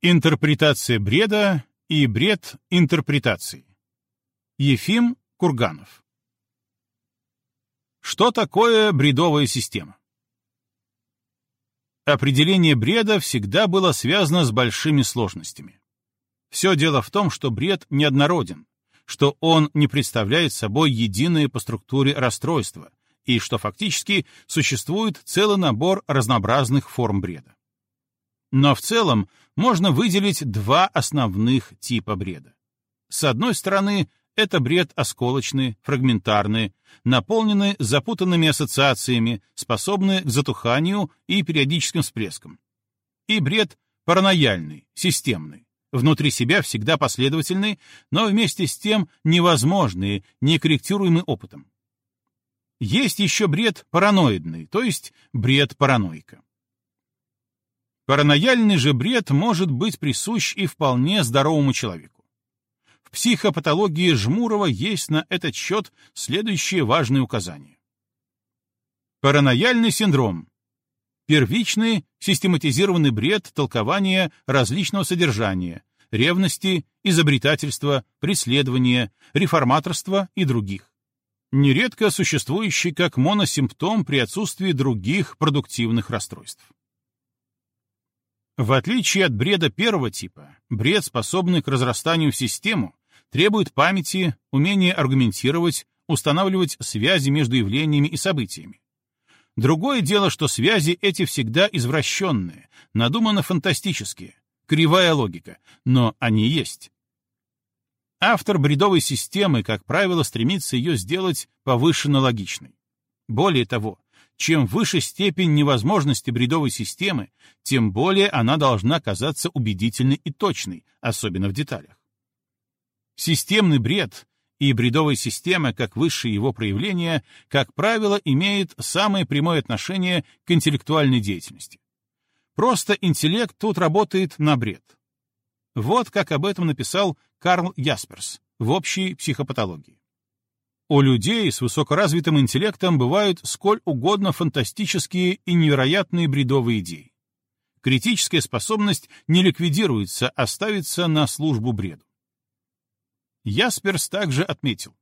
Интерпретация бреда и бред интерпретации. Ефим Курганов. Что такое бредовая система? Определение бреда всегда было связано с большими сложностями. Все дело в том, что бред неоднороден, что он не представляет собой единое по структуре расстройство, и что фактически существует целый набор разнообразных форм бреда. Но в целом можно выделить два основных типа бреда. С одной стороны, это бред осколочный, фрагментарный, наполненный запутанными ассоциациями, способный к затуханию и периодическим всплескам. И бред паранояльный, системный, внутри себя всегда последовательный, но вместе с тем невозможный, некорректируемый опытом. Есть еще бред параноидный, то есть бред параноика. Паранояльный же бред может быть присущ и вполне здоровому человеку. В психопатологии Жмурова есть на этот счет следующие важные указания. Паранояльный синдром. Первичный систематизированный бред толкования различного содержания, ревности, изобретательства, преследования, реформаторства и других нередко существующий как моносимптом при отсутствии других продуктивных расстройств. В отличие от бреда первого типа, бред, способный к разрастанию в систему, требует памяти, умения аргументировать, устанавливать связи между явлениями и событиями. Другое дело, что связи эти всегда извращенные, надуманно фантастические, кривая логика, но они есть. Автор бредовой системы, как правило, стремится ее сделать повышенно логичной. Более того, чем выше степень невозможности бредовой системы, тем более она должна казаться убедительной и точной, особенно в деталях. Системный бред и бредовая система, как высшее его проявление, как правило, имеет самое прямое отношение к интеллектуальной деятельности. Просто интеллект тут работает на бред. Вот как об этом написал Карл Ясперс в общей психопатологии. У людей с высокоразвитым интеллектом бывают сколь угодно фантастические и невероятные бредовые идеи. Критическая способность не ликвидируется, а ставится на службу бреду. Ясперс также отметил,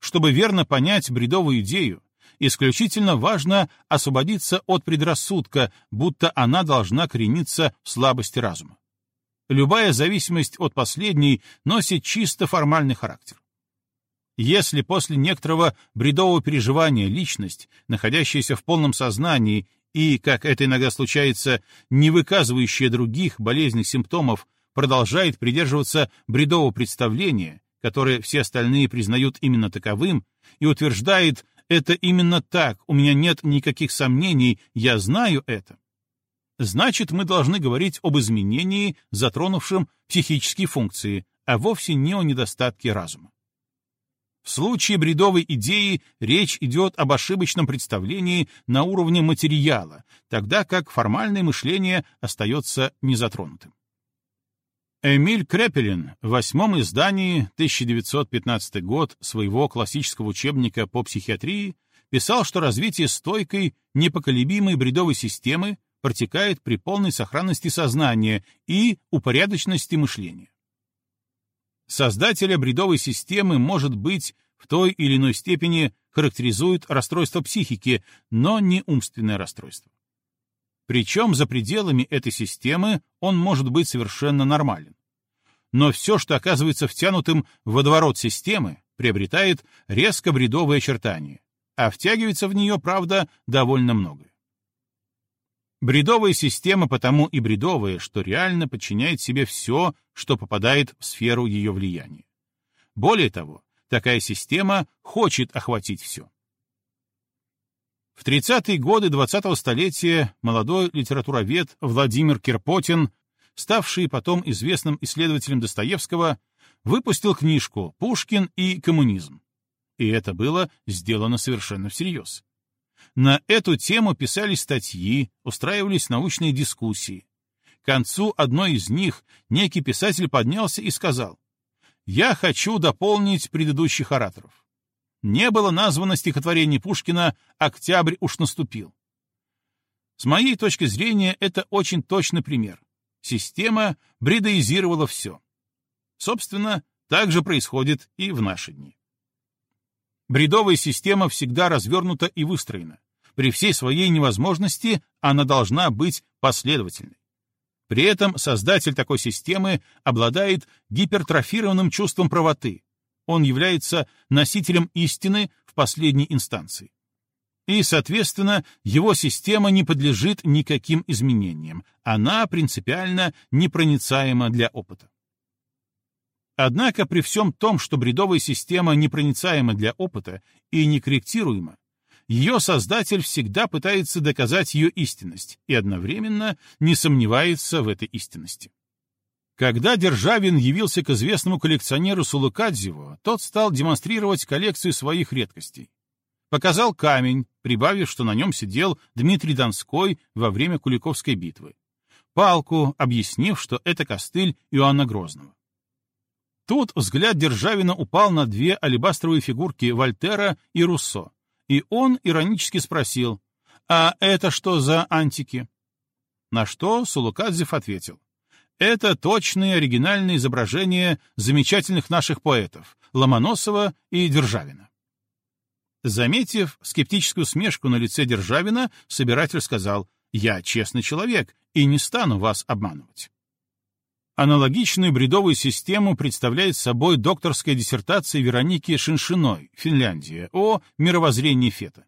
чтобы верно понять бредовую идею, исключительно важно освободиться от предрассудка, будто она должна корениться в слабости разума. Любая зависимость от последней носит чисто формальный характер. Если после некоторого бредового переживания личность, находящаяся в полном сознании и, как это иногда случается, не выказывающая других болезненных симптомов, продолжает придерживаться бредового представления, которое все остальные признают именно таковым, и утверждает «это именно так, у меня нет никаких сомнений, я знаю это», значит, мы должны говорить об изменении, затронувшем психические функции, а вовсе не о недостатке разума. В случае бредовой идеи речь идет об ошибочном представлении на уровне материала, тогда как формальное мышление остается незатронутым. Эмиль Крепелин в восьмом издании 1915 год своего классического учебника по психиатрии писал, что развитие стойкой, непоколебимой бредовой системы протекает при полной сохранности сознания и упорядоченности мышления. Создателя бредовой системы, может быть, в той или иной степени характеризует расстройство психики, но не умственное расстройство. Причем за пределами этой системы он может быть совершенно нормален. Но все, что оказывается втянутым в водоворот системы, приобретает резко бредовые очертания, а втягивается в нее, правда, довольно многое. Бредовая система потому и бредовая, что реально подчиняет себе все, что попадает в сферу ее влияния. Более того, такая система хочет охватить все. В 30-е годы 20-го столетия молодой литературовед Владимир Кирпотин, ставший потом известным исследователем Достоевского, выпустил книжку «Пушкин и коммунизм». И это было сделано совершенно всерьез. На эту тему писались статьи, устраивались научные дискуссии. К концу одной из них некий писатель поднялся и сказал, «Я хочу дополнить предыдущих ораторов. Не было названо стихотворение Пушкина «Октябрь уж наступил». С моей точки зрения, это очень точный пример. Система бредоизировала все. Собственно, так же происходит и в наши дни. Бредовая система всегда развернута и выстроена. При всей своей невозможности она должна быть последовательной. При этом создатель такой системы обладает гипертрофированным чувством правоты. Он является носителем истины в последней инстанции. И, соответственно, его система не подлежит никаким изменениям. Она принципиально непроницаема для опыта. Однако при всем том, что бредовая система непроницаема для опыта и некорректируема, ее создатель всегда пытается доказать ее истинность и одновременно не сомневается в этой истинности. Когда Державин явился к известному коллекционеру Сулукадзеву, тот стал демонстрировать коллекцию своих редкостей. Показал камень, прибавив, что на нем сидел Дмитрий Донской во время Куликовской битвы. Палку, объяснив, что это костыль Иоанна Грозного. Тут взгляд Державина упал на две алебастровые фигурки Вольтера и Руссо, и он иронически спросил, «А это что за антики?» На что Сулукадзев ответил, «Это точные оригинальные изображения замечательных наших поэтов Ломоносова и Державина». Заметив скептическую смешку на лице Державина, собиратель сказал, «Я честный человек и не стану вас обманывать». Аналогичную бредовую систему представляет собой докторская диссертация Вероники Шиншиной, Финляндия, о мировоззрении фета.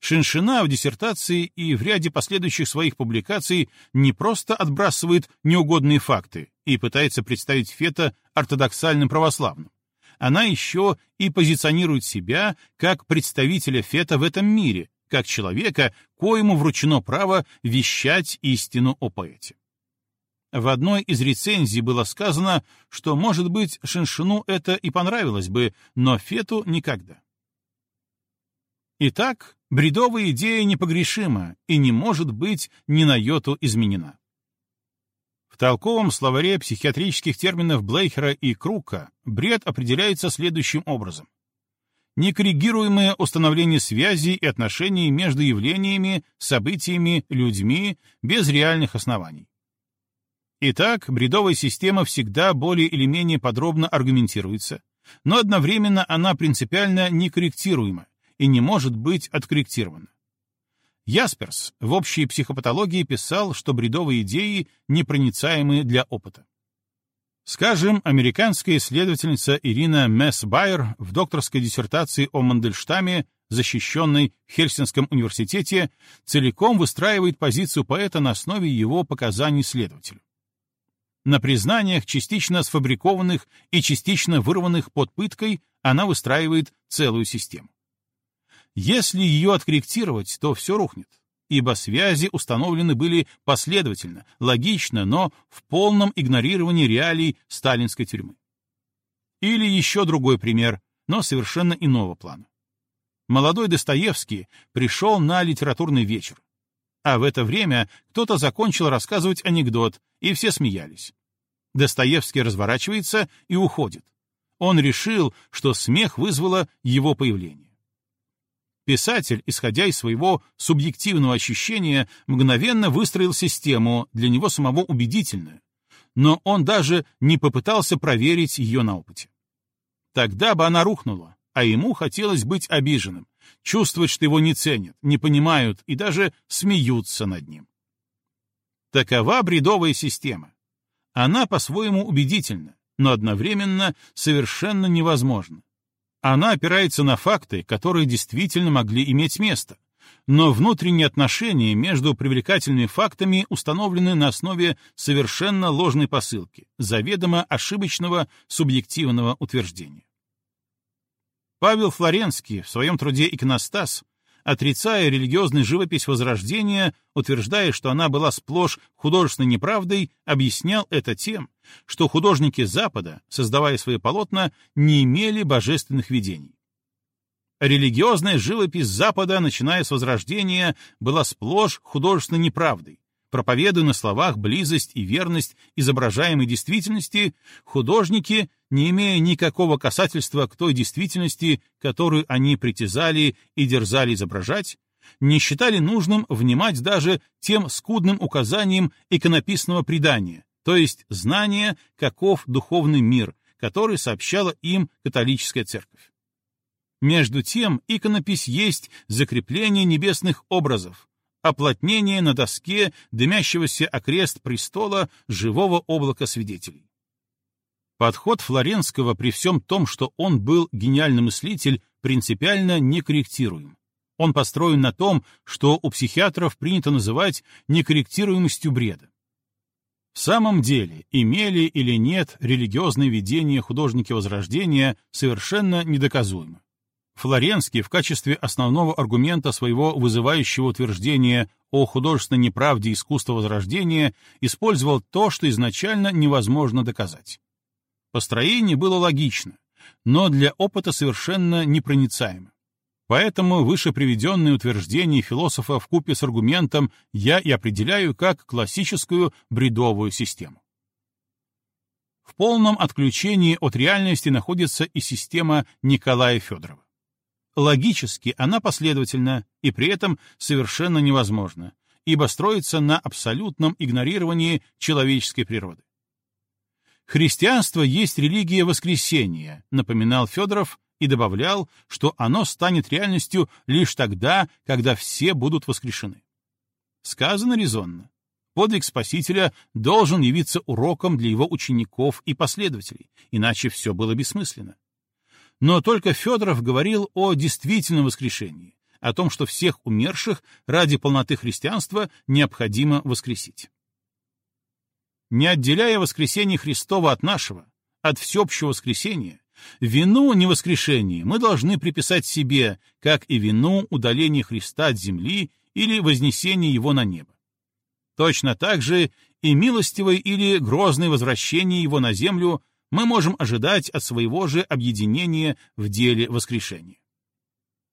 Шиншина в диссертации и в ряде последующих своих публикаций не просто отбрасывает неугодные факты и пытается представить фета ортодоксальным православным. Она еще и позиционирует себя как представителя фета в этом мире, как человека, коему вручено право вещать истину о поэте. В одной из рецензий было сказано, что, может быть, Шиншину это и понравилось бы, но Фету никогда. Итак, бредовая идея непогрешима и не может быть ни на йоту изменена. В толковом словаре психиатрических терминов Блейхера и Крука бред определяется следующим образом. Некоррегируемое установление связей и отношений между явлениями, событиями, людьми без реальных оснований. Итак, бредовая система всегда более или менее подробно аргументируется, но одновременно она принципиально некорректируема и не может быть откорректирована. Ясперс в общей психопатологии писал, что бредовые идеи непроницаемы для опыта. Скажем, американская исследовательница Ирина Месс-Байер в докторской диссертации о Мандельштаме, защищенной в Хельсинском университете, целиком выстраивает позицию поэта на основе его показаний следователю. На признаниях, частично сфабрикованных и частично вырванных под пыткой, она выстраивает целую систему. Если ее откорректировать, то все рухнет, ибо связи установлены были последовательно, логично, но в полном игнорировании реалий сталинской тюрьмы. Или еще другой пример, но совершенно иного плана. Молодой Достоевский пришел на литературный вечер, а в это время кто-то закончил рассказывать анекдот, и все смеялись. Достоевский разворачивается и уходит. Он решил, что смех вызвало его появление. Писатель, исходя из своего субъективного ощущения, мгновенно выстроил систему, для него самого убедительную, но он даже не попытался проверить ее на опыте. Тогда бы она рухнула, а ему хотелось быть обиженным, чувствовать, что его не ценят, не понимают и даже смеются над ним. Такова бредовая система. Она по-своему убедительна, но одновременно совершенно невозможна. Она опирается на факты, которые действительно могли иметь место, но внутренние отношения между привлекательными фактами установлены на основе совершенно ложной посылки, заведомо ошибочного субъективного утверждения. Павел Флоренский в своем труде «Иконостас» отрицая религиозную живопись Возрождения, утверждая, что она была сплошь художественной неправдой, объяснял это тем, что художники Запада, создавая свои полотна, не имели божественных видений. Религиозная живопись Запада, начиная с Возрождения, была сплошь художественной неправдой, Проповедуя на словах близость и верность изображаемой действительности, художники, не имея никакого касательства к той действительности, которую они притязали и дерзали изображать, не считали нужным внимать даже тем скудным указаниям иконописного предания, то есть знания, каков духовный мир, который сообщала им католическая церковь. Между тем, иконопись есть закрепление небесных образов, оплотнение на доске дымящегося окрест престола живого облака свидетелей. Подход Флоренского при всем том, что он был гениальный мыслитель, принципиально некорректируем. Он построен на том, что у психиатров принято называть некорректируемостью бреда. В самом деле, имели или нет религиозные видения художники Возрождения совершенно недоказуемо. Флоренский в качестве основного аргумента своего вызывающего утверждения о художественной неправде искусства Возрождения использовал то, что изначально невозможно доказать. Построение было логично, но для опыта совершенно непроницаемо. Поэтому выше приведенные утверждения философа в купе с аргументом я и определяю как классическую бредовую систему. В полном отключении от реальности находится и система Николая Федорова. Логически она последовательна и при этом совершенно невозможна, ибо строится на абсолютном игнорировании человеческой природы. Христианство есть религия воскресения, напоминал Федоров и добавлял, что оно станет реальностью лишь тогда, когда все будут воскрешены. Сказано резонно. Подвиг Спасителя должен явиться уроком для его учеников и последователей, иначе все было бессмысленно. Но только Федоров говорил о действительном воскрешении, о том, что всех умерших ради полноты христианства необходимо воскресить. Не отделяя воскресение Христова от нашего, от всеобщего воскресения, Вину невоскрешения мы должны приписать себе, как и вину удаления Христа от земли или вознесения его на небо. Точно так же и милостивое или грозное возвращение его на землю мы можем ожидать от своего же объединения в деле воскрешения.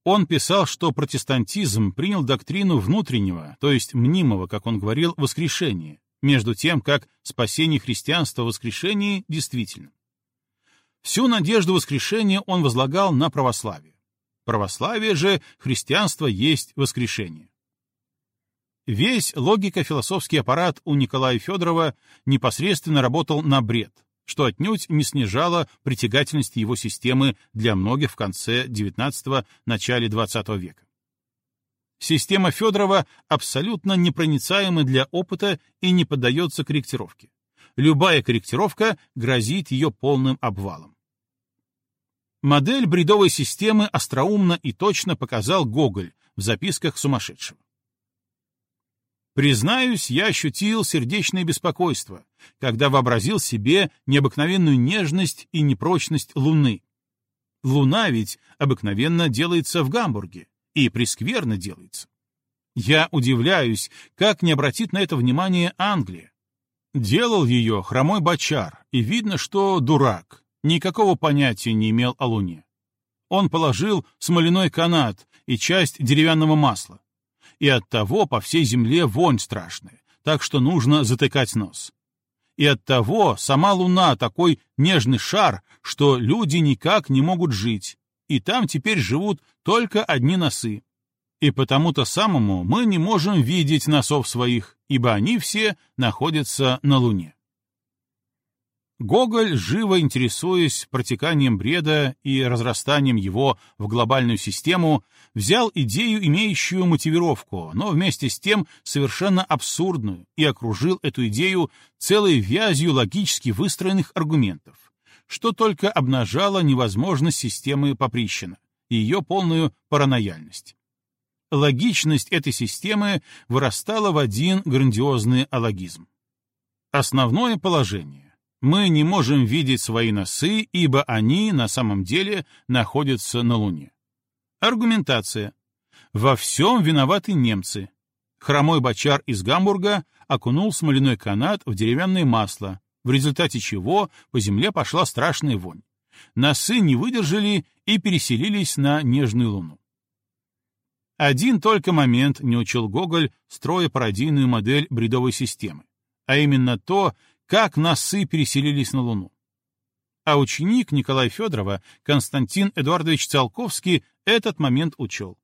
Он писал, что протестантизм принял доктрину внутреннего, то есть мнимого, как он говорил, воскрешения, между тем, как спасение христианства в воскрешении действительно. Всю надежду воскрешения он возлагал на православие. Православие же, христианство есть воскрешение. Весь логико-философский аппарат у Николая Федорова непосредственно работал на бред, что отнюдь не снижало притягательность его системы для многих в конце XIX – начале XX века. Система Федорова абсолютно непроницаема для опыта и не поддается корректировке. Любая корректировка грозит ее полным обвалом. Модель бредовой системы остроумно и точно показал Гоголь в записках сумасшедшего. Признаюсь, я ощутил сердечное беспокойство, когда вообразил себе необыкновенную нежность и непрочность Луны. Луна ведь обыкновенно делается в Гамбурге, и прескверно делается. Я удивляюсь, как не обратит на это внимание Англия. Делал ее хромой бочар, и видно, что дурак, никакого понятия не имел о Луне. Он положил смоляной канат и часть деревянного масла. И оттого по всей земле вонь страшная, так что нужно затыкать нос. И оттого сама Луна такой нежный шар, что люди никак не могут жить, и там теперь живут только одни носы. И потому-то самому мы не можем видеть носов своих, ибо они все находятся на Луне. Гоголь, живо интересуясь протеканием бреда и разрастанием его в глобальную систему, взял идею, имеющую мотивировку, но вместе с тем совершенно абсурдную, и окружил эту идею целой вязью логически выстроенных аргументов, что только обнажало невозможность системы Поприщина, ее полную паранояльность. Логичность этой системы вырастала в один грандиозный алогизм. Основное положение мы не можем видеть свои носы, ибо они на самом деле находятся на Луне. Аргументация. Во всем виноваты немцы. Хромой бочар из Гамбурга окунул смоляной канат в деревянное масло, в результате чего по земле пошла страшная вонь. Носы не выдержали и переселились на нежную луну. Один только момент не учил Гоголь, строя пародийную модель бредовой системы, а именно то, как носы переселились на Луну. А ученик Николая Федорова, Константин Эдуардович Циолковский, этот момент учел.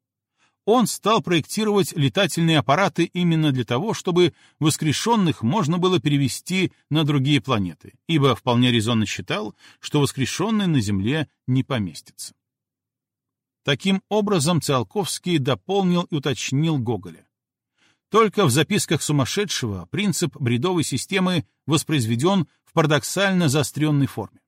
он стал проектировать летательные аппараты именно для того, чтобы воскрешенных можно было перевести на другие планеты, ибо вполне резонно считал, что воскрешенные на Земле не поместятся. Таким образом, Циолковский дополнил и уточнил Гоголя. Только в записках сумасшедшего принцип бредовой системы воспроизведен в парадоксально заостренной форме.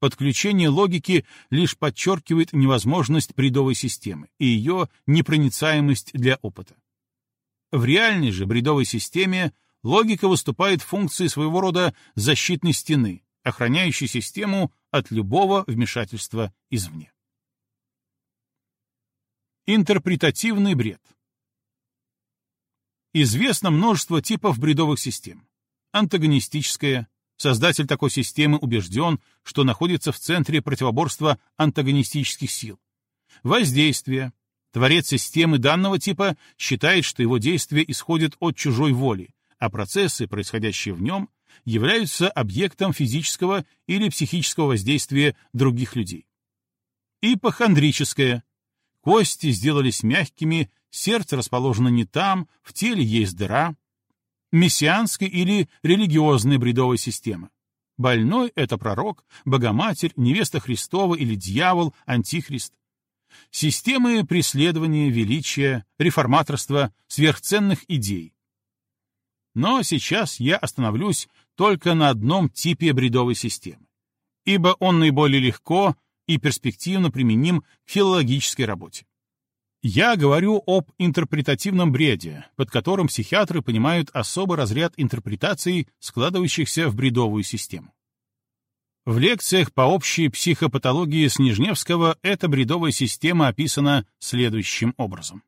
Подключение логики лишь подчеркивает невозможность бредовой системы и ее непроницаемость для опыта. В реальной же бредовой системе логика выступает функцией своего рода защитной стены, охраняющей систему от любого вмешательства извне. Интерпретативный бред Известно множество типов бредовых систем. Антагонистическая, Создатель такой системы убежден, что находится в центре противоборства антагонистических сил. Воздействие. Творец системы данного типа считает, что его действия исходят от чужой воли, а процессы, происходящие в нем, являются объектом физического или психического воздействия других людей. Ипохондрическое. Кости сделались мягкими, сердце расположено не там, в теле есть дыра, мессианской или религиозной бредовой системы. Больной — это пророк, Богоматерь, невеста Христова или дьявол, антихрист. Системы преследования, величия, реформаторства, сверхценных идей. Но сейчас я остановлюсь только на одном типе бредовой системы, ибо он наиболее легко и перспективно применим к филологической работе. Я говорю об интерпретативном бреде, под которым психиатры понимают особый разряд интерпретаций, складывающихся в бредовую систему. В лекциях по общей психопатологии Снежневского эта бредовая система описана следующим образом.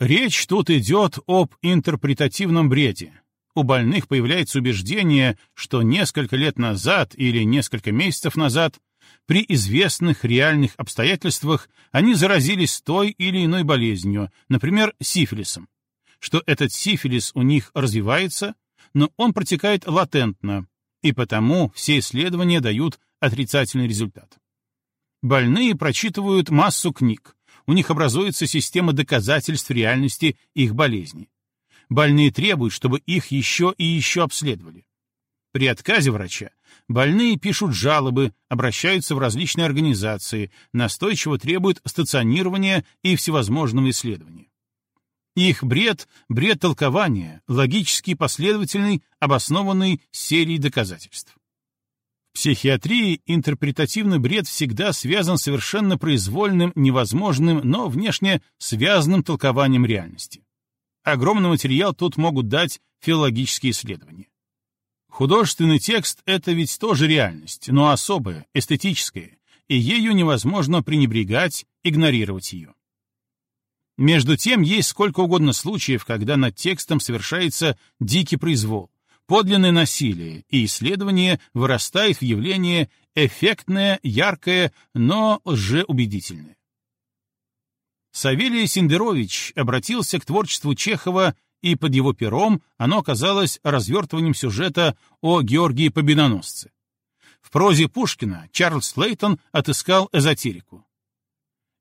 Речь тут идет об интерпретативном бреде. У больных появляется убеждение, что несколько лет назад или несколько месяцев назад при известных реальных обстоятельствах они заразились той или иной болезнью, например, сифилисом, что этот сифилис у них развивается, но он протекает латентно, и потому все исследования дают отрицательный результат. Больные прочитывают массу книг, у них образуется система доказательств реальности их болезни. Больные требуют, чтобы их еще и еще обследовали. При отказе врача больные пишут жалобы, обращаются в различные организации, настойчиво требуют стационирования и всевозможного исследования. Их бред — бред толкования, логически последовательный, обоснованный серией доказательств. В психиатрии интерпретативный бред всегда связан с совершенно произвольным, невозможным, но внешне связанным толкованием реальности. Огромный материал тут могут дать филологические исследования. Художественный текст — это ведь тоже реальность, но особая, эстетическая, и ею невозможно пренебрегать, игнорировать ее. Между тем, есть сколько угодно случаев, когда над текстом совершается дикий произвол, подлинное насилие, и исследование вырастает в явление эффектное, яркое, но лжеубедительное. Савелий Сендерович обратился к творчеству Чехова и под его пером оно оказалось развертыванием сюжета о Георгии Победоносце. В прозе Пушкина Чарльз Слейтон отыскал эзотерику.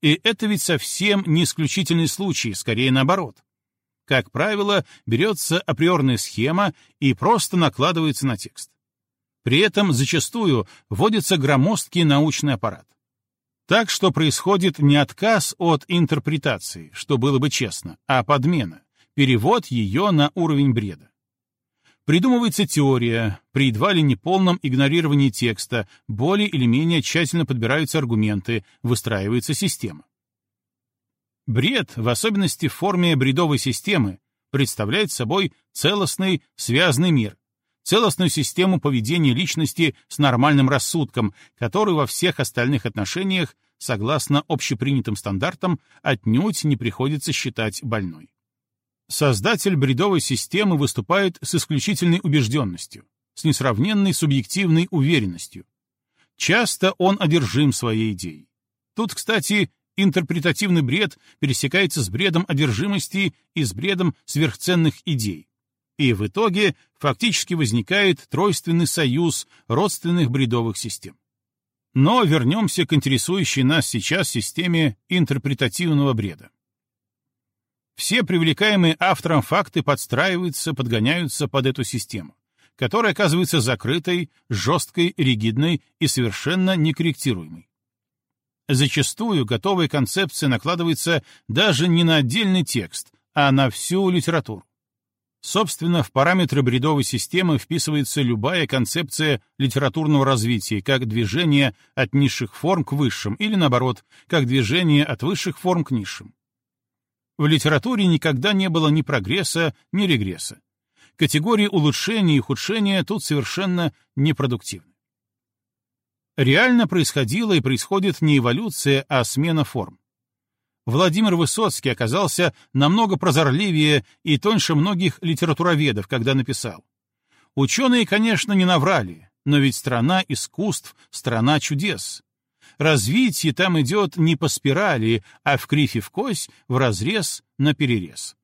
И это ведь совсем не исключительный случай, скорее наоборот. Как правило, берется априорная схема и просто накладывается на текст. При этом зачастую вводится громоздкий научный аппарат. Так что происходит не отказ от интерпретации, что было бы честно, а подмена перевод ее на уровень бреда. Придумывается теория, при едва ли неполном игнорировании текста, более или менее тщательно подбираются аргументы, выстраивается система. Бред, в особенности в форме бредовой системы, представляет собой целостный, связанный мир, целостную систему поведения личности с нормальным рассудком, который во всех остальных отношениях, согласно общепринятым стандартам, отнюдь не приходится считать больной. Создатель бредовой системы выступает с исключительной убежденностью, с несравненной субъективной уверенностью. Часто он одержим своей идеей. Тут, кстати, интерпретативный бред пересекается с бредом одержимости и с бредом сверхценных идей. И в итоге фактически возникает тройственный союз родственных бредовых систем. Но вернемся к интересующей нас сейчас системе интерпретативного бреда. Все привлекаемые автором факты подстраиваются, подгоняются под эту систему, которая оказывается закрытой, жесткой, ригидной и совершенно некорректируемой. Зачастую готовая концепция накладывается даже не на отдельный текст, а на всю литературу. Собственно, в параметры бредовой системы вписывается любая концепция литературного развития, как движение от низших форм к высшим, или наоборот, как движение от высших форм к низшим. В литературе никогда не было ни прогресса, ни регресса. Категории улучшения и ухудшения тут совершенно непродуктивны. Реально происходила и происходит не эволюция, а смена форм. Владимир Высоцкий оказался намного прозорливее и тоньше многих литературоведов, когда написал. Ученые, конечно, не наврали, но ведь страна искусств, страна чудес. Развитие там идет не по спирали, а в кривь и в кось, в разрез, на перерез.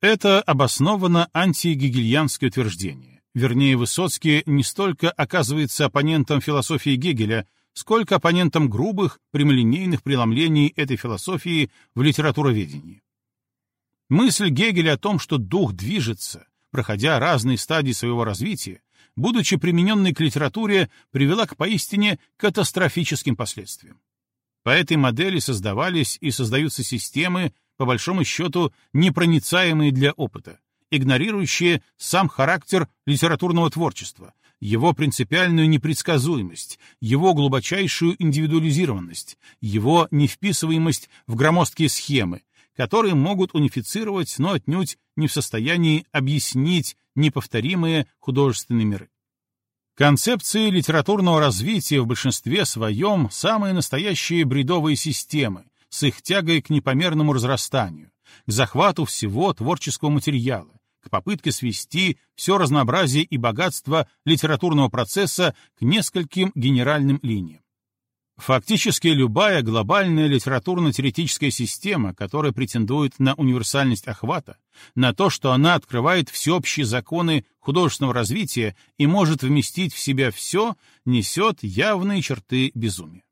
Это обоснованно антигегельянское утверждение. Вернее, Высоцкий не столько оказывается оппонентом философии Гегеля, сколько оппонентом грубых, прямолинейных преломлений этой философии в литературоведении. Мысль Гегеля о том, что дух движется, проходя разные стадии своего развития, будучи примененной к литературе, привела к поистине катастрофическим последствиям. По этой модели создавались и создаются системы, по большому счету, непроницаемые для опыта, игнорирующие сам характер литературного творчества, его принципиальную непредсказуемость, его глубочайшую индивидуализированность, его невписываемость в громоздкие схемы, которые могут унифицировать, но отнюдь не в состоянии объяснить неповторимые художественные миры. Концепции литературного развития в большинстве своем самые настоящие бредовые системы, с их тягой к непомерному разрастанию, к захвату всего творческого материала, к попытке свести все разнообразие и богатство литературного процесса к нескольким генеральным линиям. Фактически любая глобальная литературно-теоретическая система, которая претендует на универсальность охвата, на то, что она открывает всеобщие законы художественного развития и может вместить в себя все, несет явные черты безумия.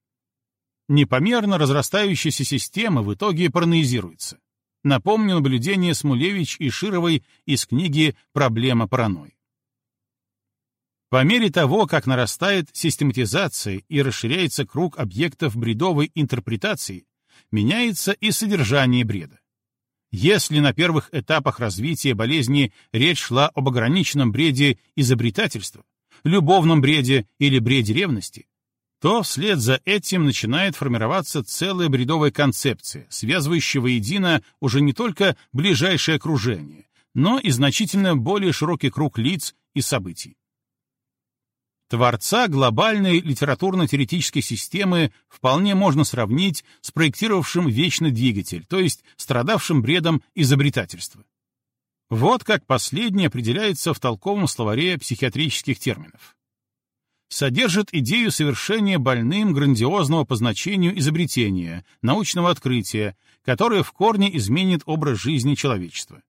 Непомерно разрастающаяся система в итоге параноизируется. Напомню наблюдение Смулевич и Шировой из книги «Проблема паранойи». По мере того, как нарастает систематизация и расширяется круг объектов бредовой интерпретации, меняется и содержание бреда. Если на первых этапах развития болезни речь шла об ограниченном бреде изобретательства, любовном бреде или бреде ревности, то вслед за этим начинает формироваться целая бредовая концепция, связывающая воедино уже не только ближайшее окружение, но и значительно более широкий круг лиц и событий. Творца глобальной литературно-теоретической системы вполне можно сравнить с проектировавшим вечный двигатель, то есть страдавшим бредом изобретательства. Вот как последнее определяется в толковом словаре психиатрических терминов содержит идею совершения больным грандиозного по значению изобретения, научного открытия, которое в корне изменит образ жизни человечества.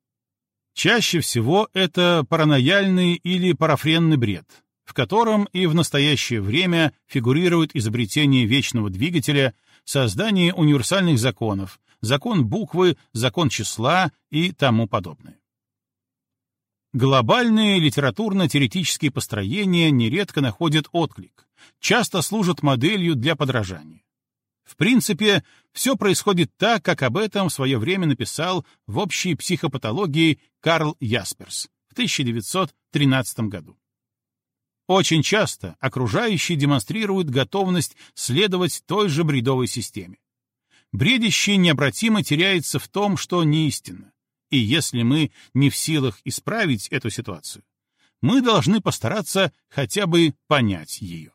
Чаще всего это паранояльный или парафренный бред, в котором и в настоящее время фигурирует изобретение вечного двигателя, создание универсальных законов, закон буквы, закон числа и тому подобное. Глобальные литературно-теоретические построения нередко находят отклик, часто служат моделью для подражания. В принципе, все происходит так, как об этом в свое время написал в общей психопатологии Карл Ясперс в 1913 году. Очень часто окружающие демонстрируют готовность следовать той же бредовой системе. Бредящий необратимо теряется в том, что не истинно. И если мы не в силах исправить эту ситуацию, мы должны постараться хотя бы понять ее.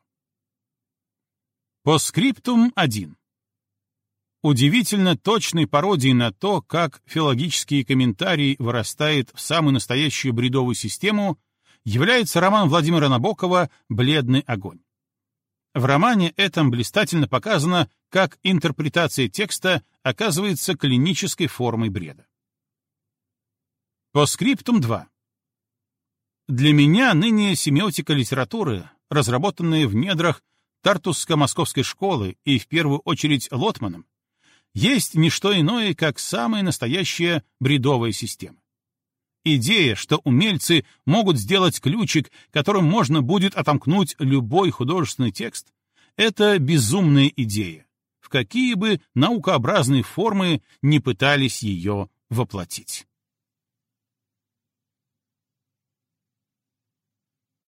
По скриптум 1. Удивительно точной пародией на то, как филологический комментарий вырастает в самую настоящую бредовую систему, является роман Владимира Набокова «Бледный огонь». В романе этом блистательно показано, как интерпретация текста оказывается клинической формой бреда. По скриптум 2. Для меня ныне семиотика литературы, разработанная в недрах Тартуско-московской школы и в первую очередь Лотманом, есть не что иное, как самая настоящая бредовая система. Идея, что умельцы могут сделать ключик, которым можно будет отомкнуть любой художественный текст, это безумная идея, в какие бы наукообразные формы не пытались ее воплотить.